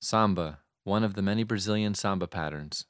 Samba, one of the many Brazilian samba patterns.